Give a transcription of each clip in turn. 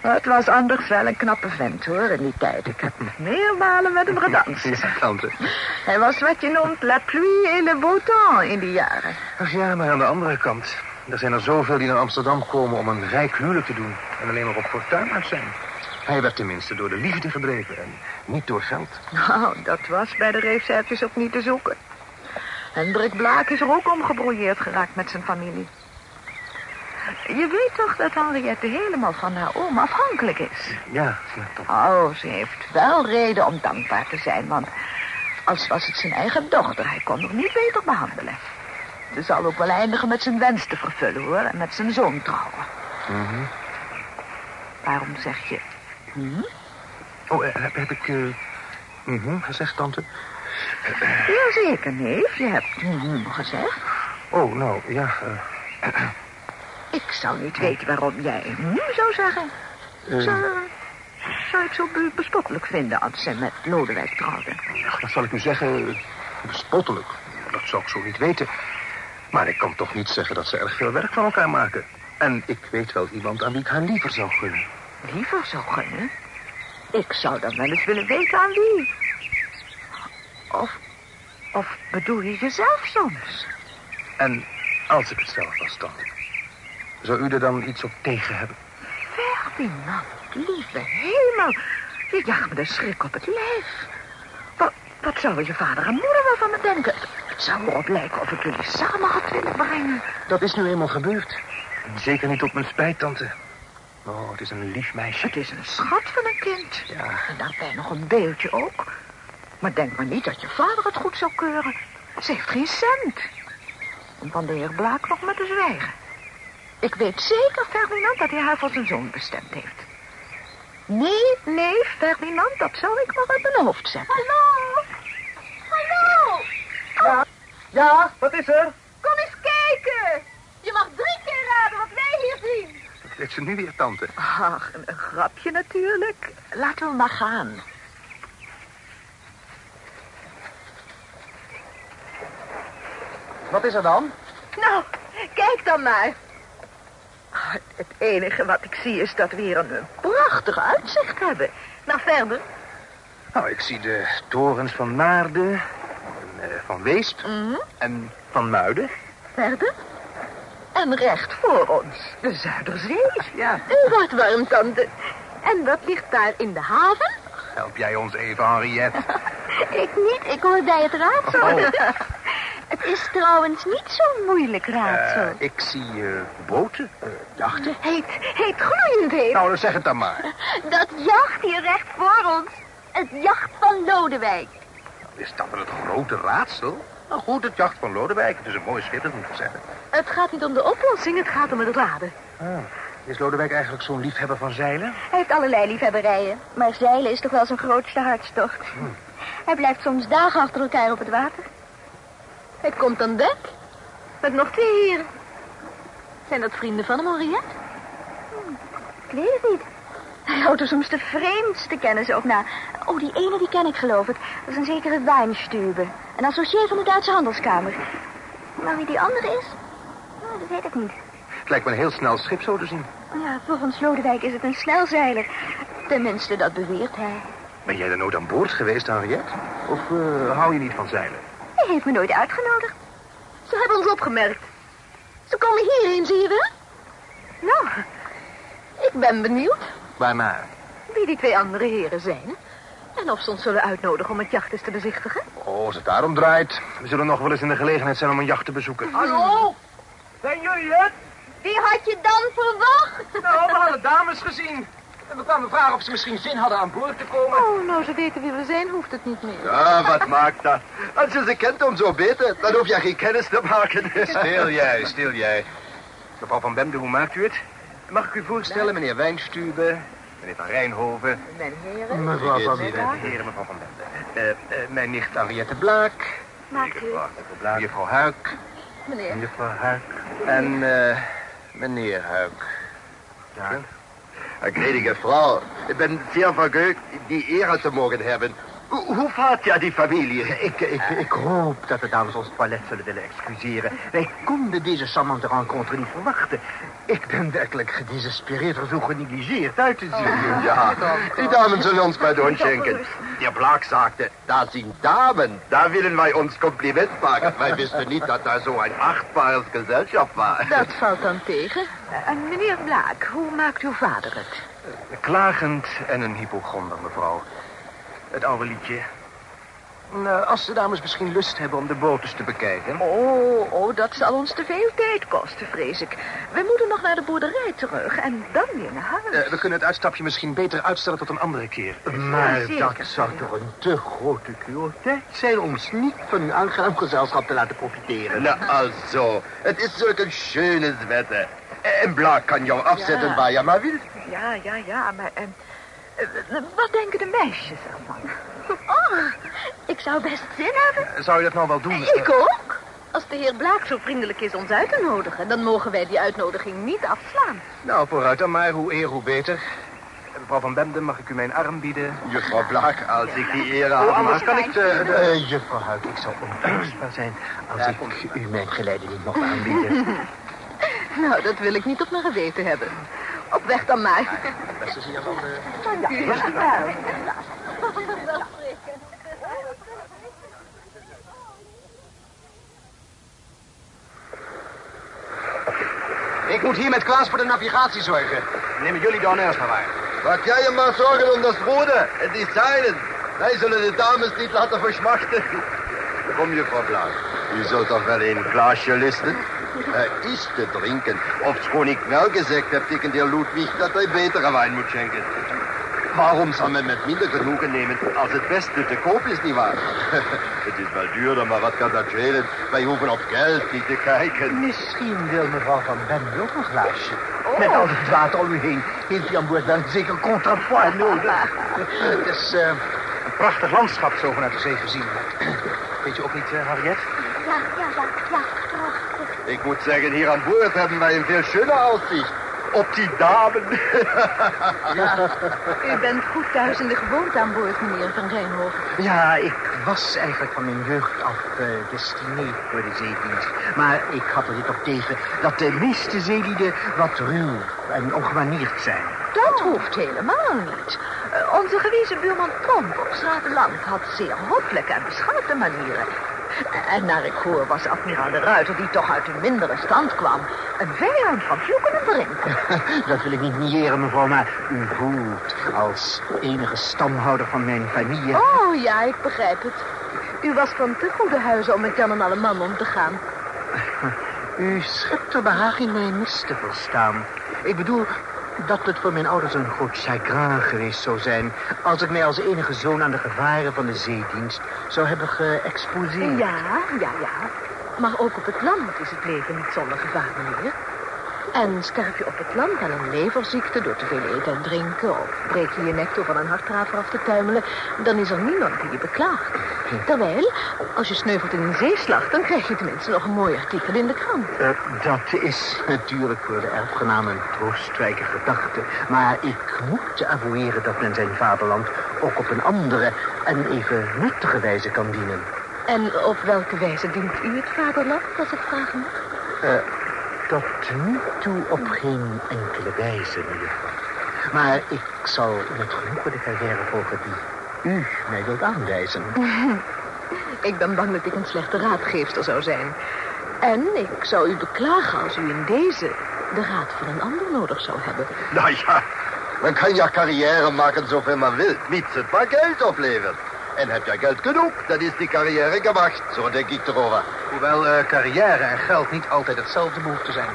Het was anders wel een knappe vent, hoor, in die tijd. Ik heb meermalen met hem gedanst. Ja, tante. Hij was wat je noemt la pluie et le beau temps in die jaren. Ach ja, maar aan de andere kant... Er zijn er zoveel die naar Amsterdam komen om een rijk huwelijk te doen... en alleen maar op fortuin uit zijn. Hij werd tenminste door de liefde gedreven en niet door geld. Nou, dat was bij de recepties ook niet te zoeken. Hendrik Blaak is er ook omgebrouilleerd geraakt met zijn familie. Je weet toch dat Henriette helemaal van haar oom afhankelijk is? Ja, ja toch. Oh, ze heeft wel reden om dankbaar te zijn, want als was het zijn eigen dochter, hij kon haar niet beter behandelen. Ze zal ook wel eindigen met zijn wens te vervullen, hoor, en met zijn zoon trouwen. Mhm. Waarom zeg je, hm? Oh, eh, heb, heb ik... eh mhm gezegd, tante? Jazeker, neef, je hebt hm gezegd. Oh, nou, ja... eh, Ik zou niet weten waarom jij hm zou zeggen. eh, Zou, zou ik zo be- bespottelijk vinden als ze met Lodewijk trouwde? ach, wat zal ik u zeggen? Bespottelijk. Dat zou ik zo niet weten. Maar ik kan toch niet zeggen dat ze erg veel werk van elkaar maken. En ik weet wel iemand aan wie ik haar liever zou gunnen. Liever zou gunnen? Ik zou dan wel eens willen weten aan wie. Of, of bedoel je jezelf soms? En als ik het zelf was, tante... Zou u er dan iets op tegen hebben? Ferdinand, lieve hemel. Je jaagt me de schrik op het lijf. Wat, wat zouden je vader en moeder wel van me denken? Het zou erop lijken of ik jullie samen had willen brengen. Dat is nu eenmaal gebeurd. Zeker niet op mijn spijt, tante. Oh, het is een lief meisje. Het is een schat van een kind. Ja. En daarbij nog een beeldje ook. Maar denk maar niet dat je vader het goed zou keuren. Ze heeft geen cent. Om van de heer Blaak nog maar te zwijgen. Ik weet zeker, Ferdinand, dat hij haar voor zijn zoon bestemd heeft. Nee, nee, Ferdinand, dat zou ik maar uit mijn hoofd zetten. Hallo? Hallo? Ja, ja, wat is er? Kom eens kijken. Je mag drie keer raden wat wij hier zien. Wat heeft ze nu weer, tante? Ach, een, een grapje natuurlijk. Laten we maar gaan. Wat is er dan? Nou, kijk dan maar. Ah, Het enige wat ik zie is dat we hier een, een prachtig uitzicht hebben. Nou, verder. Nou, ik zie de torens van Naarden, en, eh, van Weesp en van Muiden. Verder? En recht voor ons, de Zuiderzee. Ja. Wat warm, tante. En wat ligt daar in de haven? Help jij ons even, Henriette? Ik niet, ik hoor bij het raadsel. Oh. Het is trouwens niet zo'n moeilijk raadsel. Eh, ik zie eh, boten, eh, jachten. Heet, heet gloeiend heet. Nou, dan zeg het dan maar. Dat jacht hier recht voor ons. Het jacht van Lodewijk. Is dat dan het grote raadsel? Nou goed, het jacht van Lodewijk. Het is een mooi schip, dat moet ik zeggen. Het gaat niet om de oplossing, het gaat om het raden. Ah, is Lodewijk eigenlijk zo'n liefhebber van zeilen? Hij heeft allerlei liefhebberijen. Maar zeilen is toch wel zijn grootste hartstocht. Hij blijft soms dagen achter elkaar op het water. Hij komt aan dek. Met nog twee heren. Zijn dat vrienden van hem, Henriette? Hm, ik weet het niet. Hij houdt er soms de vreemdste kennissen op na. Oh, die ene die ken ik geloof ik. Dat is een zekere Weinstube. Een associé van de Duitse handelskamer. Maar wie die andere is? Nou, dat weet ik niet. Het lijkt me een heel snel schip zo te zien. Ja, volgens Lodewijk is het een snelzeiler. Tenminste, dat beweert hij. Ben jij er nooit aan boord geweest, Henriette? Of eh, hou je niet van zeilen? Hij heeft me nooit uitgenodigd. Ze hebben ons opgemerkt. Ze komen hierheen, zie je wel? Nou, ik ben benieuwd Waarnaar? wie die twee andere heren zijn. En of ze ons zullen uitnodigen om het jacht eens te bezichtigen. Oh, als het daarom draait. We zullen nog wel eens in de gelegenheid zijn om een jacht te bezoeken. Hallo? Zijn jullie het? Wie had je dan verwacht? Nou, we hadden dames gezien. En we kwamen vragen of ze misschien zin hadden aan boord te komen. Oh, nou, ze weten wie we zijn, hoeft het niet meer. Ja, wat maakt dat? Als je ze kent, umso beter. Dan hoef je geen kennis te maken. Stil jij, stil jij. Mevrouw van Bemde, hoe maakt u het? Mag ik u voorstellen, meneer Wijnstube, meneer Van Rijnhoven... Mijn heren. Mevrouw van Bemde. Heren, mevrouw van Bemde. Eh, eh, mijn nicht Henriette Blaak. Maakt u, Blaak. Juffrouw Huik. meneer. Juffrouw Huik. En eh, meneer Huik. Ja. Gnädige Frau, ik ben zeer vergeukt die eer te mogen hebben. Hoe, vaart ja die familie? Ik, ik, ik hoop dat de dames ons toilet zullen willen excuseren. Wij konden deze charmante rencontre niet verwachten. Ik ben werkelijk gedesespereerd er zo genegligeerd uit te zien. Ja, die damen zullen ons pardon schenken. Der Blaak sagte, da sind Damen, da willen wij ons Kompliment maken. Wij wisten niet dat daar zo een achtbares Gesellschaft was. Dat valt dan tegen. En meneer Blaak, hoe maakt uw vader het? Klagend en een hypochonder, mevrouw. Het oude liedje. Nou, als de dames misschien lust hebben om de boot eens te bekijken. Oh, oh, dat zal ons te veel tijd kosten, vrees ik. We moeten nog naar de boerderij terug en dan weer naar huis. Eh, we kunnen het uitstapje misschien beter uitstellen tot een andere keer. Maar zeker. dat zou toch een te grote curiositeit zijn... om ons niet van uw aangenaam gezelschap te laten profiteren. Na also, het is zulk een schönes wetter. En Blaak kan jou afzetten Ja. waar je maar wilt. Ja, ja, ja, maar... eh, eh, wat denken de meisjes ervan? Oh, ik zou best zin hebben. Zou je dat nou wel doen? Ik ook. Als de heer Blaak zo vriendelijk is ons uit te nodigen... dan mogen wij die uitnodiging niet afslaan. Nou, vooruit dan maar. Hoe eer, hoe beter. Eh, Mevrouw van Bemden, mag ik u mijn arm bieden? Juffrouw Blaak, als ik die eer Oh, had... anders kan ik de... de- Eh, juffrouw Huik, ik zou ondankbaar zijn... als ik u mijn geleiding mocht aanbieden. Nou, dat wil ik niet op mijn geweten hebben. Op weg dan maar. beste zie je van de... Ik moet hier met Klaas voor de navigatie zorgen. Nemen jullie de honneurs maar waar. Maak jij je maar zorgen om dat broeder en zeilen. Wij zullen de dames niet laten verschmachten. Kom, juffrouw Blaak. U zult toch wel een glaasje listen? Er is te drinken. Ofschoon ik wel gezegd heb tegen de heer Ludwig dat hij betere wijn moet schenken. Waarom zou men met minder genoegen nemen als het beste te koop is, nietwaar? het is wel duurder, maar wat kan dat schelen? Wij hoeven op geld niet te kijken. Misschien wil mevrouw van Bemden ook een glaasje. Met al het water om u heen heeft u aan boord wel een zeker contrapoint nodig. Het is eh, een prachtig landschap zo vanuit de zee gezien. Weet je ook niet, eh, Harriet? Ja, ja, ja, ja, prachtig. Ik moet zeggen, hier aan boord hebben wij een veel schöner uitzicht. Op die damen. U bent goed thuis in de gewoonte aan boord, meneer Van Rijnhoven. Ja, ik was eigenlijk van mijn jeugd af eh destineerd voor de zeedienst. Maar ik had er dit op tegen dat de meeste zeelieden wat ruw en ongemanierd zijn. Dat hoeft helemaal niet. Eh, onze gewezen buurman Pomp op Stratenland had zeer hoffelijke en beschaafde manieren. En naar ik hoor was admiraal de Ruiter, die toch uit een mindere stand kwam, een vijand van vloeken en drinken. Dat wil ik niet niëren, mevrouw, maar u voelt als enige stamhouder van mijn familie... Oh ja, ik begrijp het. U was van te goede huizen om met Jan en alle man om te gaan. U schept er behagen in mij mis te verstaan. Ik bedoel dat het voor mijn ouders een groot chagrin geweest zou zijn... als ik mij als enige zoon aan de gevaren van de zeedienst zou hebben geëxposeerd. Ja, ja, ja. Maar ook op het land is het leven niet zonder gevaar, meneer. En sterf je op het land aan een leverziekte door te veel eten en drinken... of breek je je nek door van een harttraver af te tuimelen... dan is er niemand die je beklaagt. Terwijl, als je sneuvelt in een zeeslag... dan krijg je tenminste nog een mooi artikel in de krant. Eh, dat is natuurlijk voor de erfgenaam een troostrijke gedachte. Maar ik moet avoueren dat men zijn vaderland ook op een andere en even nuttige wijze kan dienen. En op welke wijze dient u het vaderland, als ik vragen mag? Eh, tot nu toe op geen enkele wijze, mejuffrouw. Maar ik zal met genoegen de carrière volgen die u mij wilt aanwijzen. Ik ben bang dat ik een slechte raadgeefster zou zijn. En ik zou u beklagen als u in deze de raad van een ander nodig zou hebben. Nou ja, man kan ja carrière maken zoveel man wil, mits het maar geld oplevert. En heb je geld genoeg, dan is die carrière gemaakt. Zo denk ik erover. Hoewel eh, carrière en geld niet altijd hetzelfde behoeft te zijn.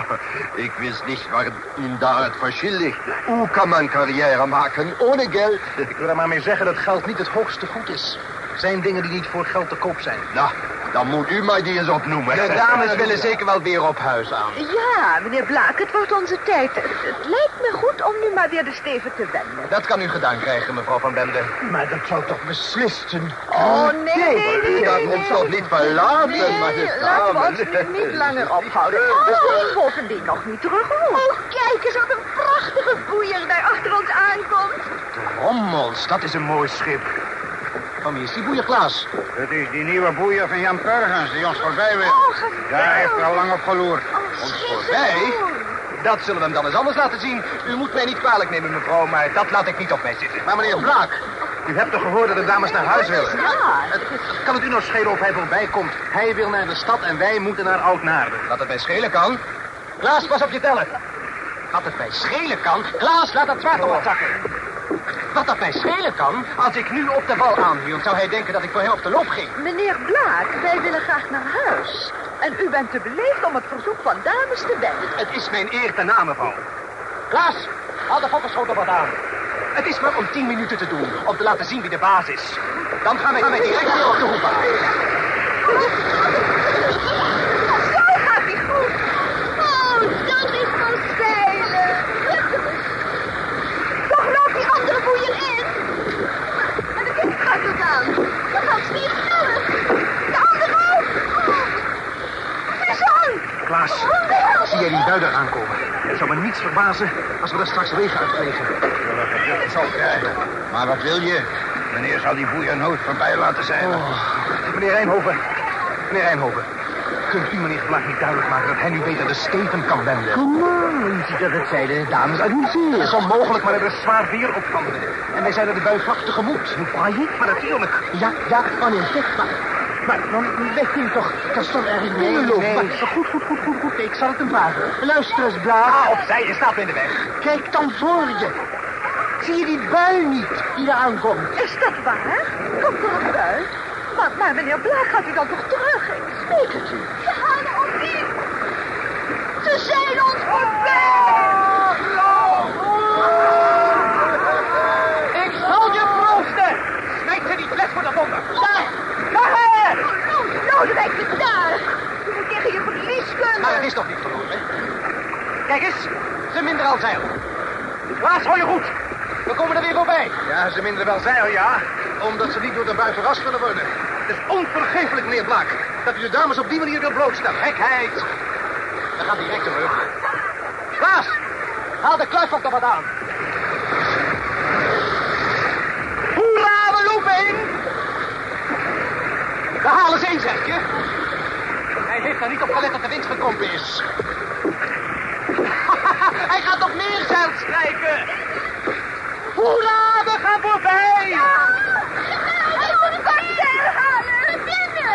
Ik wist niet waarin daar het verschil ligt. Hoe kan man carrière maken ohne geld? Ik wil er maar mee zeggen dat geld niet het hoogste goed is. Er zijn dingen die niet voor geld te koop zijn. Nou, dan moet u mij die eens opnoemen. De dames willen zeker wel weer op huis aan. Ja, meneer Blaak, het wordt onze tijd. Het, lijkt me goed om nu maar weer de steven te wenden. Dat kan u gedaan krijgen, mevrouw Van Bemden. Maar dat zou toch beslist een... Oh, nee, nee, nee, U nee, gaat nee. ons toch niet verlaten, Nee, laten we ons nu niet langer ophouden. We zijn bovendien nog niet terug. Oh, kijk eens wat een prachtige boeier daar achter ons aankomt. Rommels, dat is een mooi schip. Van wie is die boeier, Klaas? Het is die nieuwe boeier van Jan Kurgens die ons voorbij wil. Oh. Daar heeft hij al lang op geloerd. Oh, voorbij? Dat zullen we hem dan eens anders laten zien. U moet mij niet kwalijk nemen, mevrouw, maar dat laat ik niet op mij zitten. Maar meneer Blaak, u hebt toch gehoord dat de dames naar huis willen? Ja. Het, kan het u nog schelen of hij voorbij komt? Hij wil naar de stad en wij moeten naar Oud-Naarden. Dat het mij schelen kan. Klaas, pas op je tellen. Wat het mij schelen kan? Klaas, laat dat zwaard wat zakken. Wat dat mij schelen kan? Als ik nu op de bal aanhield, zou hij denken dat ik voor hem op de loop ging. Meneer Blaak, wij willen graag naar huis. En u bent te beleefd om het verzoek van dames te weigeren. Het is mijn eer te naam, mevrouw. Klaas, haal de fokkenschotel wat aan. Het is maar om tien minuten te doen, om te laten zien wie de baas is. Dan gaan wij, gaan wij direct weer op de hoek aan. Zo gaat hij goed. Oh, dat is van zeilen. Toch loopt die andere boeier in. En de kind gaat het aan. Dat gaat steeds sneller. De andere ook. Vis aan. Klaas, zie jij die buider aankomen? Het zou me niets verbazen als we er straks regen uitkregen. Zo krijgen. Maar wat wil je? Meneer zal die boeier nooit voorbij laten zijn. Meneer Rijnhoven, meneer Rijnhoven. Kunt u meneer Blaak niet duidelijk maken dat hij nu beter de steven kan wenden? Kom maar, u ziet dat het zij de dames uit hun Het is onmogelijk, maar er is zwaar weer op handen. En wij zijn er de bui vlak tegemoet. Hoe je? Maar natuurlijk. Ja, ja, van in zeg, maar... Maar dan weg u toch terstond ergens Nee, binnenlopen. nee. Maar Goed, goed, goed, goed, goed. Ik zal het hem vragen. Luister eens, Blaak. Ah, opzij, je staat in de weg. Kijk dan voor je. Zie je die bui niet die er aankomt? Is dat waar? Komt er een bui? Maar, maar meneer Blaak, gaat u dan toch terug? Ik smeek het u. Ze gaan op in. Ze zijn ons voorbij. Ik zal je proosten. Smijt ze niet weg voor de wonder. Daar, daar! Lodewijk is daar. Je moet tegen je verlies kunnen. Maar het is toch niet verloren? Kijk eens, ze minderen al zeil. Klaas, hoor je goed. We komen er weer voorbij. Ja, ze minderen wel zeil, ja. Omdat ze niet door de bui verrast kunnen worden. Het is onvergeeflijk, meneer Blaak, dat u de dames op die manier wil blootstellen. Gekheid. We gaan direct terug. Klaas, haal de kluifvak er wat aan. Hoera, we lopen in. We halen zee, zeg je. Hij heeft er niet op gelet dat de wind gekrompen is. Hij gaat nog meer zeil strijken. Hoera, we gaan voorbij. Hij moet kort zeil halen. Binnen.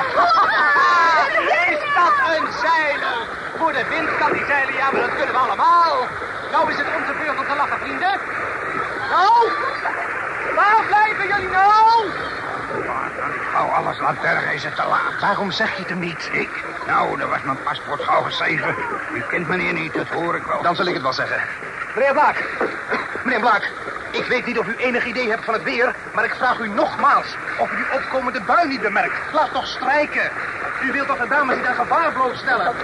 Is dat een zeiler? Voor de wind kan die zeilen, ja, maar dat kunnen we allemaal. Nou is het onze beurt om te lachen, vrienden. Nou, waar blijven jullie nou? Gauw alles laat bergen is het te laat. Waarom zeg je het hem niet? Ik? Nou, daar was mijn paspoort gauw geschreven. U kent meneer niet, dat hoor ik wel. Dan zal ik het wel zeggen. Meneer Blaak. Meneer Blaak. Ik weet niet of u enig idee hebt van het weer, maar ik vraag u nogmaals of u die opkomende bui niet bemerkt. Laat toch strijken. U wilt toch de dames niet aan gevaar blootstellen?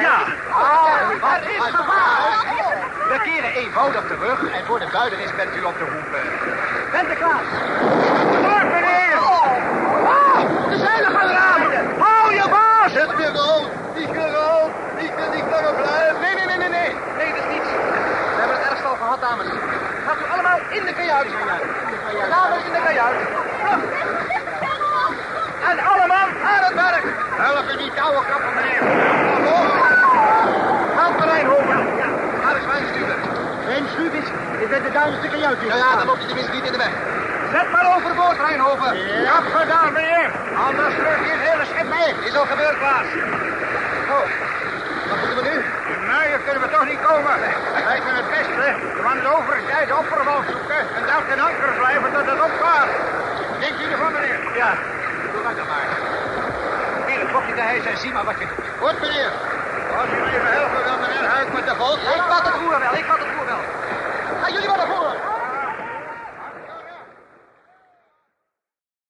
Ja. Ah, er is gevaar. We keren eenvoudig terug en voor de buider is bent u op de hoeven. Bent er klaar? Door, meneer! Ah, de zeilen gaan eraan! Hou je baas! Het weer rood. Ik weer rood. Ik wil niet langer blijven. Nee, nee, nee, nee, nee. Nee, dat is niets. We hebben het ergst al gehad, dames. Gaat u allemaal in de kajuit. Dames in de kajuit. En allemaal aan het werk. Help in die touwen kappen, meneer. Help de Rijnhoven. Ja, ga eens mijn sturen. Mijn is, is bij de dames de kajuit Ja, ja, dan loopt u tenminste niet in de weg. Zet maar overboord, Rijnhoven. Ja, gedaan, meneer. Anders sleurt je het hele schip mee. Is al gebeurd, Klaas. Oh, wat moeten we nu? Nou, hier kunnen we toch niet komen. Wij kunnen het beste van de overzijde de opperwal zoeken... en daar ten anker blijven tot het opvaart. Denkt u ervan, meneer? Ja, doe dat dan maar. Hier, het bochtje te huis en zie maar wat je doet. Goed, meneer. Als u me even helpen wil, meneer Huik met de boot. Ik vat het roer wel, ik vat het roer.